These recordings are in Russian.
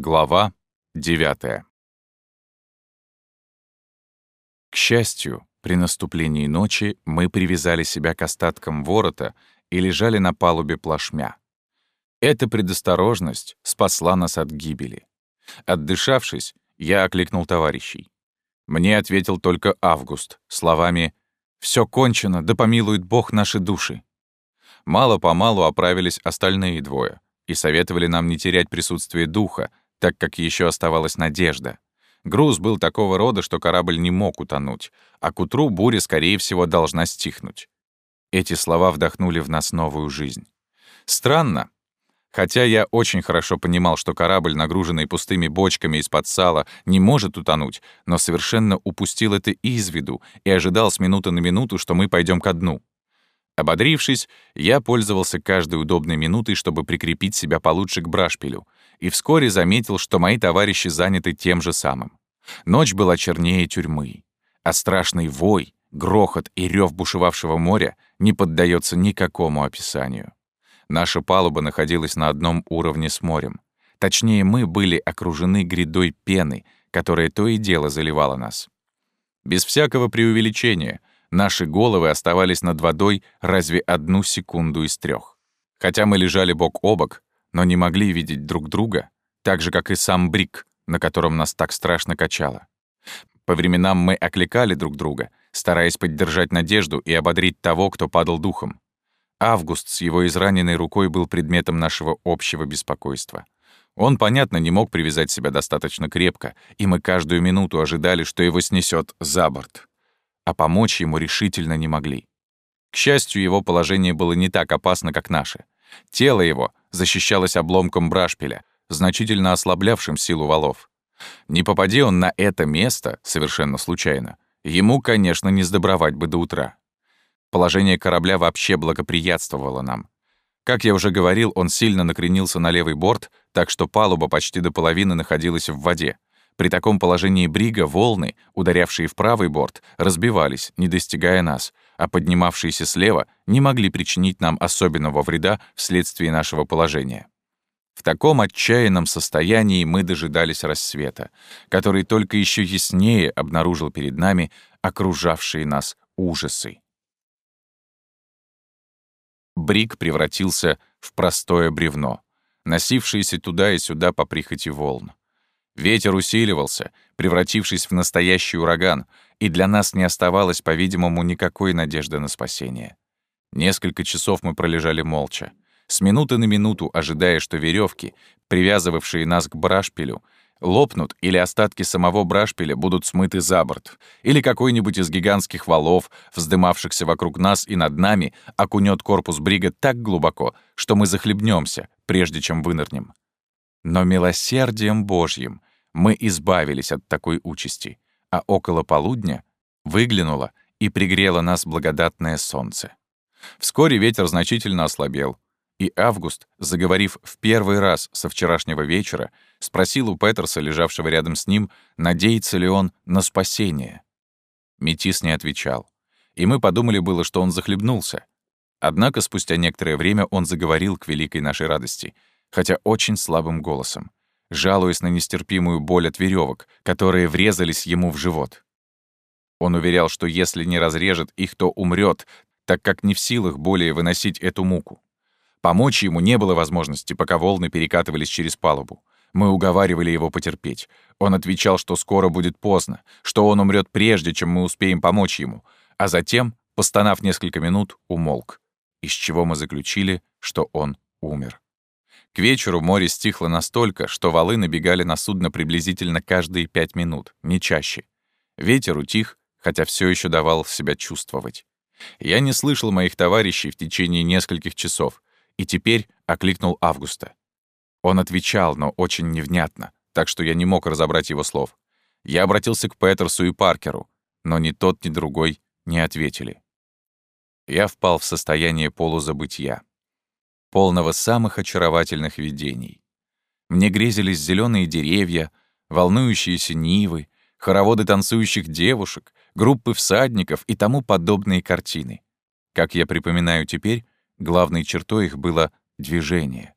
Глава 9 К счастью, при наступлении ночи мы привязали себя к остаткам ворота и лежали на палубе плашмя. Эта предосторожность спасла нас от гибели. Отдышавшись, я окликнул товарищей. Мне ответил только Август словами «Всё кончено, да помилует Бог наши души». Мало-помалу оправились остальные двое и советовали нам не терять присутствие духа, так как еще оставалась надежда. Груз был такого рода, что корабль не мог утонуть, а к утру буря, скорее всего, должна стихнуть. Эти слова вдохнули в нас новую жизнь. Странно. Хотя я очень хорошо понимал, что корабль, нагруженный пустыми бочками из-под сала, не может утонуть, но совершенно упустил это из виду и ожидал с минуты на минуту, что мы пойдем ко дну. Ободрившись, я пользовался каждой удобной минутой, чтобы прикрепить себя получше к брашпилю, и вскоре заметил, что мои товарищи заняты тем же самым. Ночь была чернее тюрьмы, а страшный вой, грохот и рев бушевавшего моря не поддается никакому описанию. Наша палуба находилась на одном уровне с морем. Точнее, мы были окружены грядой пены, которая то и дело заливала нас. Без всякого преувеличения, Наши головы оставались над водой разве одну секунду из трех. Хотя мы лежали бок о бок, но не могли видеть друг друга, так же, как и сам Брик, на котором нас так страшно качало. По временам мы окликали друг друга, стараясь поддержать надежду и ободрить того, кто падал духом. Август с его израненной рукой был предметом нашего общего беспокойства. Он, понятно, не мог привязать себя достаточно крепко, и мы каждую минуту ожидали, что его снесет за борт а помочь ему решительно не могли. К счастью, его положение было не так опасно, как наше. Тело его защищалось обломком брашпиля, значительно ослаблявшим силу валов. Не попади он на это место, совершенно случайно, ему, конечно, не сдобровать бы до утра. Положение корабля вообще благоприятствовало нам. Как я уже говорил, он сильно накренился на левый борт, так что палуба почти до половины находилась в воде. При таком положении брига волны, ударявшие в правый борт, разбивались, не достигая нас, а поднимавшиеся слева не могли причинить нам особенного вреда вследствие нашего положения. В таком отчаянном состоянии мы дожидались рассвета, который только еще яснее обнаружил перед нами окружавшие нас ужасы. Бриг превратился в простое бревно, носившееся туда и сюда по прихоти волн. Ветер усиливался, превратившись в настоящий ураган, и для нас не оставалось, по-видимому, никакой надежды на спасение. Несколько часов мы пролежали молча, с минуты на минуту ожидая, что веревки, привязывавшие нас к брашпилю, лопнут или остатки самого брашпиля будут смыты за борт, или какой-нибудь из гигантских валов, вздымавшихся вокруг нас и над нами, окунет корпус брига так глубоко, что мы захлебнемся, прежде чем вынырнем. Но милосердием Божьим мы избавились от такой участи, а около полудня выглянуло и пригрело нас благодатное солнце. Вскоре ветер значительно ослабел, и Август, заговорив в первый раз со вчерашнего вечера, спросил у Петерса, лежавшего рядом с ним, надеется ли он на спасение. Метис не отвечал, и мы подумали было, что он захлебнулся. Однако спустя некоторое время он заговорил к великой нашей радости, хотя очень слабым голосом жалуясь на нестерпимую боль от веревок, которые врезались ему в живот. Он уверял, что если не разрежет их, то умрет, так как не в силах более выносить эту муку. Помочь ему не было возможности, пока волны перекатывались через палубу. Мы уговаривали его потерпеть. Он отвечал, что скоро будет поздно, что он умрет прежде, чем мы успеем помочь ему, а затем, постанав несколько минут, умолк, из чего мы заключили, что он умер. К вечеру море стихло настолько, что валы набегали на судно приблизительно каждые пять минут, не чаще. Ветер утих, хотя все еще давал себя чувствовать. Я не слышал моих товарищей в течение нескольких часов, и теперь окликнул Августа. Он отвечал, но очень невнятно, так что я не мог разобрать его слов. Я обратился к Петерсу и Паркеру, но ни тот, ни другой не ответили. Я впал в состояние полузабытия полного самых очаровательных видений. Мне грезились зеленые деревья, волнующиеся нивы, хороводы танцующих девушек, группы всадников и тому подобные картины. Как я припоминаю теперь, главной чертой их было движение.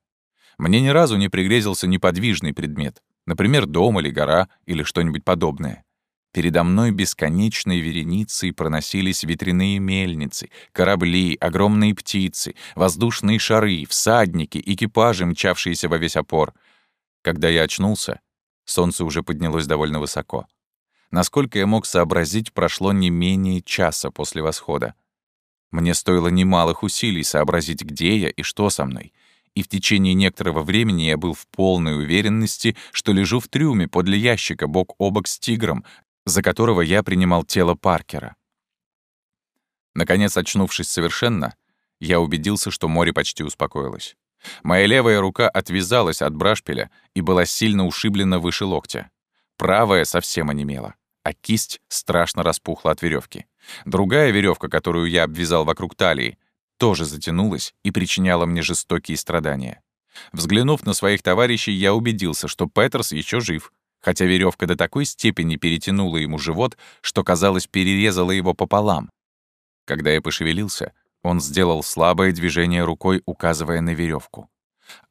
Мне ни разу не пригрезился неподвижный предмет, например, дом или гора или что-нибудь подобное. Передо мной бесконечной вереницей проносились ветряные мельницы, корабли, огромные птицы, воздушные шары, всадники, экипажи, мчавшиеся во весь опор. Когда я очнулся, солнце уже поднялось довольно высоко. Насколько я мог сообразить, прошло не менее часа после восхода. Мне стоило немалых усилий сообразить, где я и что со мной. И в течение некоторого времени я был в полной уверенности, что лежу в трюме подле ящика бок о бок с тигром, за которого я принимал тело Паркера. Наконец, очнувшись совершенно, я убедился, что море почти успокоилось. Моя левая рука отвязалась от брашпиля и была сильно ушиблена выше локтя. Правая совсем онемела, а кисть страшно распухла от веревки. Другая веревка, которую я обвязал вокруг талии, тоже затянулась и причиняла мне жестокие страдания. Взглянув на своих товарищей, я убедился, что Петерс еще жив, хотя веревка до такой степени перетянула ему живот, что, казалось, перерезала его пополам. Когда я пошевелился, он сделал слабое движение рукой, указывая на веревку.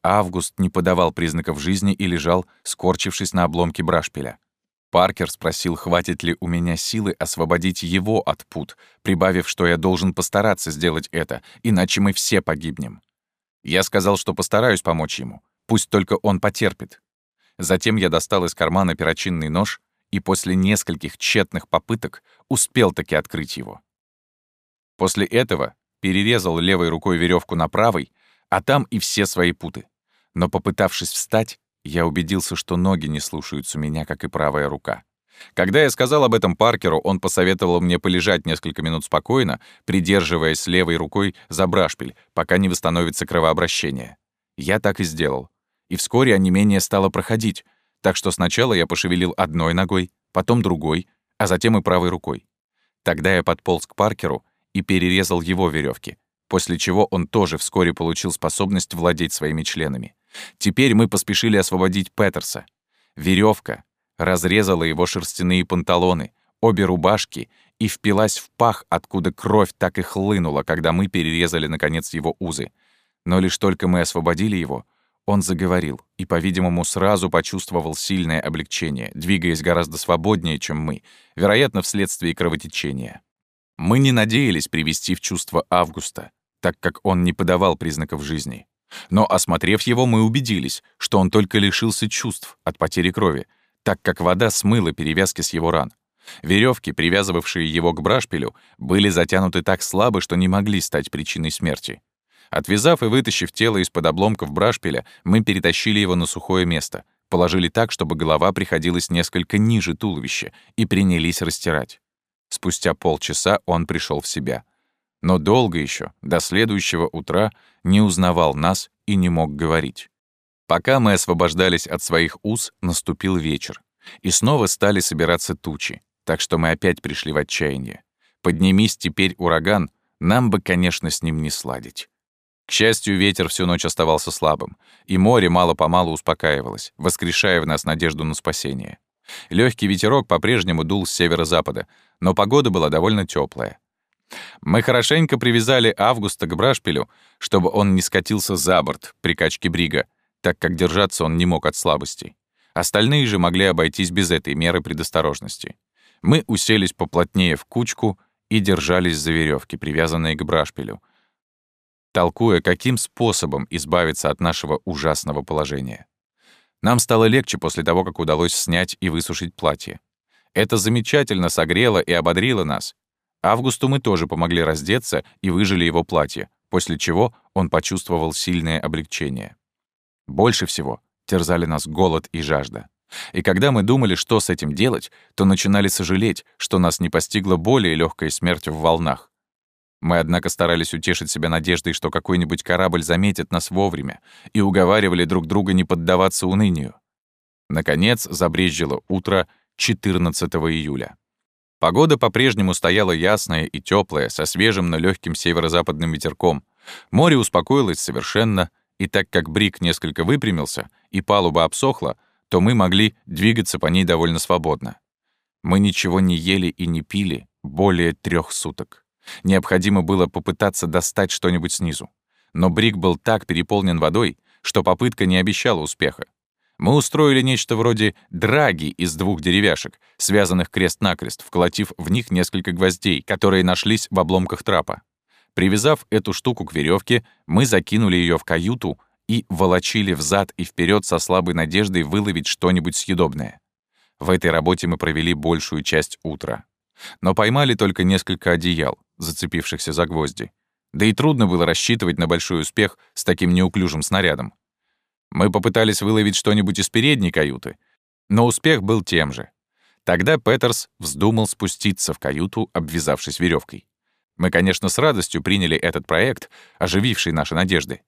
Август не подавал признаков жизни и лежал, скорчившись на обломке брашпиля. Паркер спросил, хватит ли у меня силы освободить его от пут, прибавив, что я должен постараться сделать это, иначе мы все погибнем. Я сказал, что постараюсь помочь ему, пусть только он потерпит. Затем я достал из кармана перочинный нож и после нескольких тщетных попыток успел таки открыть его. После этого перерезал левой рукой веревку на правой, а там и все свои путы. Но попытавшись встать, я убедился, что ноги не слушаются меня, как и правая рука. Когда я сказал об этом Паркеру, он посоветовал мне полежать несколько минут спокойно, придерживаясь левой рукой за брашпиль, пока не восстановится кровообращение. Я так и сделал и вскоре онемение стало проходить, так что сначала я пошевелил одной ногой, потом другой, а затем и правой рукой. Тогда я подполз к Паркеру и перерезал его веревки, после чего он тоже вскоре получил способность владеть своими членами. Теперь мы поспешили освободить Петерса. Веревка разрезала его шерстяные панталоны, обе рубашки и впилась в пах, откуда кровь так и хлынула, когда мы перерезали, наконец, его узы. Но лишь только мы освободили его, он заговорил и, по-видимому, сразу почувствовал сильное облегчение, двигаясь гораздо свободнее, чем мы, вероятно, вследствие кровотечения. Мы не надеялись привести в чувство Августа, так как он не подавал признаков жизни. Но, осмотрев его, мы убедились, что он только лишился чувств от потери крови, так как вода смыла перевязки с его ран. Веревки, привязывавшие его к брашпилю, были затянуты так слабо, что не могли стать причиной смерти. Отвязав и вытащив тело из-под обломков брашпиля, мы перетащили его на сухое место, положили так, чтобы голова приходилась несколько ниже туловища, и принялись растирать. Спустя полчаса он пришел в себя. Но долго еще, до следующего утра, не узнавал нас и не мог говорить. Пока мы освобождались от своих уз, наступил вечер. И снова стали собираться тучи, так что мы опять пришли в отчаяние. Поднимись теперь ураган, нам бы, конечно, с ним не сладить. К счастью, ветер всю ночь оставался слабым, и море мало-помалу успокаивалось, воскрешая в нас надежду на спасение. Легкий ветерок по-прежнему дул с северо-запада, но погода была довольно теплая. Мы хорошенько привязали Августа к брашпилю, чтобы он не скатился за борт при качке брига, так как держаться он не мог от слабости. Остальные же могли обойтись без этой меры предосторожности. Мы уселись поплотнее в кучку и держались за веревки, привязанные к брашпилю, толкуя, каким способом избавиться от нашего ужасного положения. Нам стало легче после того, как удалось снять и высушить платье. Это замечательно согрело и ободрило нас. Августу мы тоже помогли раздеться и выжили его платье, после чего он почувствовал сильное облегчение. Больше всего терзали нас голод и жажда. И когда мы думали, что с этим делать, то начинали сожалеть, что нас не постигла более легкая смерть в волнах. Мы, однако, старались утешить себя надеждой, что какой-нибудь корабль заметит нас вовремя, и уговаривали друг друга не поддаваться унынию. Наконец, забрезжило утро 14 июля. Погода по-прежнему стояла ясная и теплая, со свежим, но легким северо-западным ветерком. Море успокоилось совершенно, и так как брик несколько выпрямился и палуба обсохла, то мы могли двигаться по ней довольно свободно. Мы ничего не ели и не пили более трех суток. Необходимо было попытаться достать что-нибудь снизу. Но брик был так переполнен водой, что попытка не обещала успеха. Мы устроили нечто вроде драги из двух деревяшек, связанных крест-накрест, вколотив в них несколько гвоздей, которые нашлись в обломках трапа. Привязав эту штуку к веревке, мы закинули ее в каюту и волочили взад и вперед со слабой надеждой выловить что-нибудь съедобное. В этой работе мы провели большую часть утра. Но поймали только несколько одеял, зацепившихся за гвозди. Да и трудно было рассчитывать на большой успех с таким неуклюжим снарядом. Мы попытались выловить что-нибудь из передней каюты, но успех был тем же. Тогда Петерс вздумал спуститься в каюту, обвязавшись веревкой. Мы, конечно, с радостью приняли этот проект, ожививший наши надежды.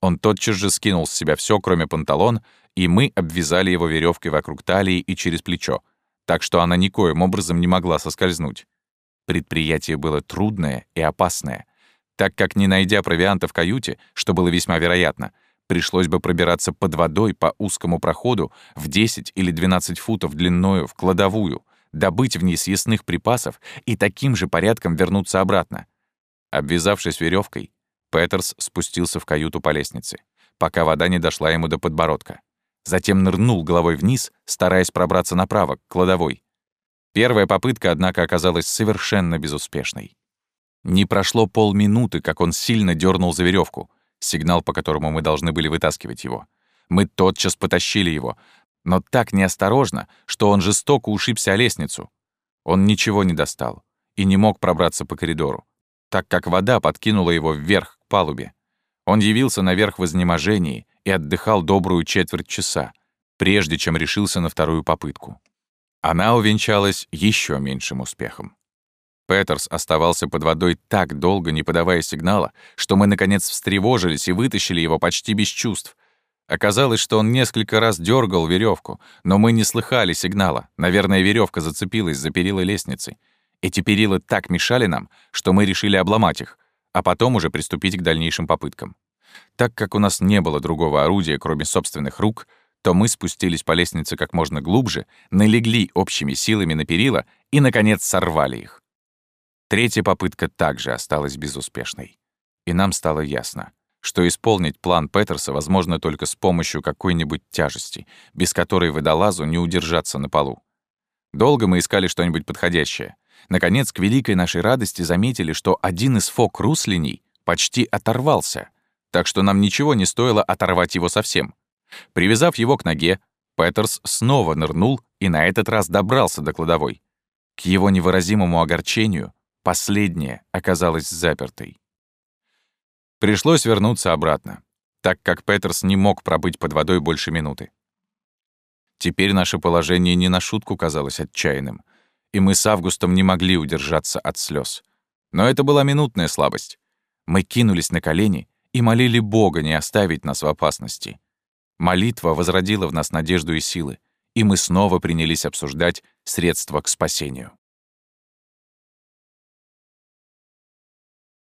Он тотчас же скинул с себя все, кроме панталон, и мы обвязали его веревкой вокруг талии и через плечо, так что она никоим образом не могла соскользнуть. Предприятие было трудное и опасное, так как, не найдя провианта в каюте, что было весьма вероятно, пришлось бы пробираться под водой по узкому проходу в 10 или 12 футов длиною в кладовую, добыть в ней съестных припасов и таким же порядком вернуться обратно. Обвязавшись веревкой, Петерс спустился в каюту по лестнице, пока вода не дошла ему до подбородка. Затем нырнул головой вниз, стараясь пробраться направо, к кладовой. Первая попытка, однако, оказалась совершенно безуспешной. Не прошло полминуты, как он сильно дернул за веревку, сигнал, по которому мы должны были вытаскивать его. Мы тотчас потащили его, но так неосторожно, что он жестоко ушибся о лестницу. Он ничего не достал и не мог пробраться по коридору, так как вода подкинула его вверх палубе. Он явился наверх в изнеможении и отдыхал добрую четверть часа, прежде чем решился на вторую попытку. Она увенчалась еще меньшим успехом. Петерс оставался под водой так долго, не подавая сигнала, что мы, наконец, встревожились и вытащили его почти без чувств. Оказалось, что он несколько раз дергал веревку, но мы не слыхали сигнала. Наверное, веревка зацепилась за перила лестницы. Эти перила так мешали нам, что мы решили обломать их, а потом уже приступить к дальнейшим попыткам. Так как у нас не было другого орудия, кроме собственных рук, то мы спустились по лестнице как можно глубже, налегли общими силами на перила и, наконец, сорвали их. Третья попытка также осталась безуспешной. И нам стало ясно, что исполнить план Петерса возможно только с помощью какой-нибудь тяжести, без которой водолазу не удержаться на полу. Долго мы искали что-нибудь подходящее, Наконец, к великой нашей радости заметили, что один из фок руслиней почти оторвался, так что нам ничего не стоило оторвать его совсем. Привязав его к ноге, Петерс снова нырнул и на этот раз добрался до кладовой. К его невыразимому огорчению последняя оказалась запертой. Пришлось вернуться обратно, так как Петерс не мог пробыть под водой больше минуты. Теперь наше положение не на шутку казалось отчаянным и мы с Августом не могли удержаться от слез. Но это была минутная слабость. Мы кинулись на колени и молили Бога не оставить нас в опасности. Молитва возродила в нас надежду и силы, и мы снова принялись обсуждать средства к спасению.